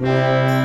Música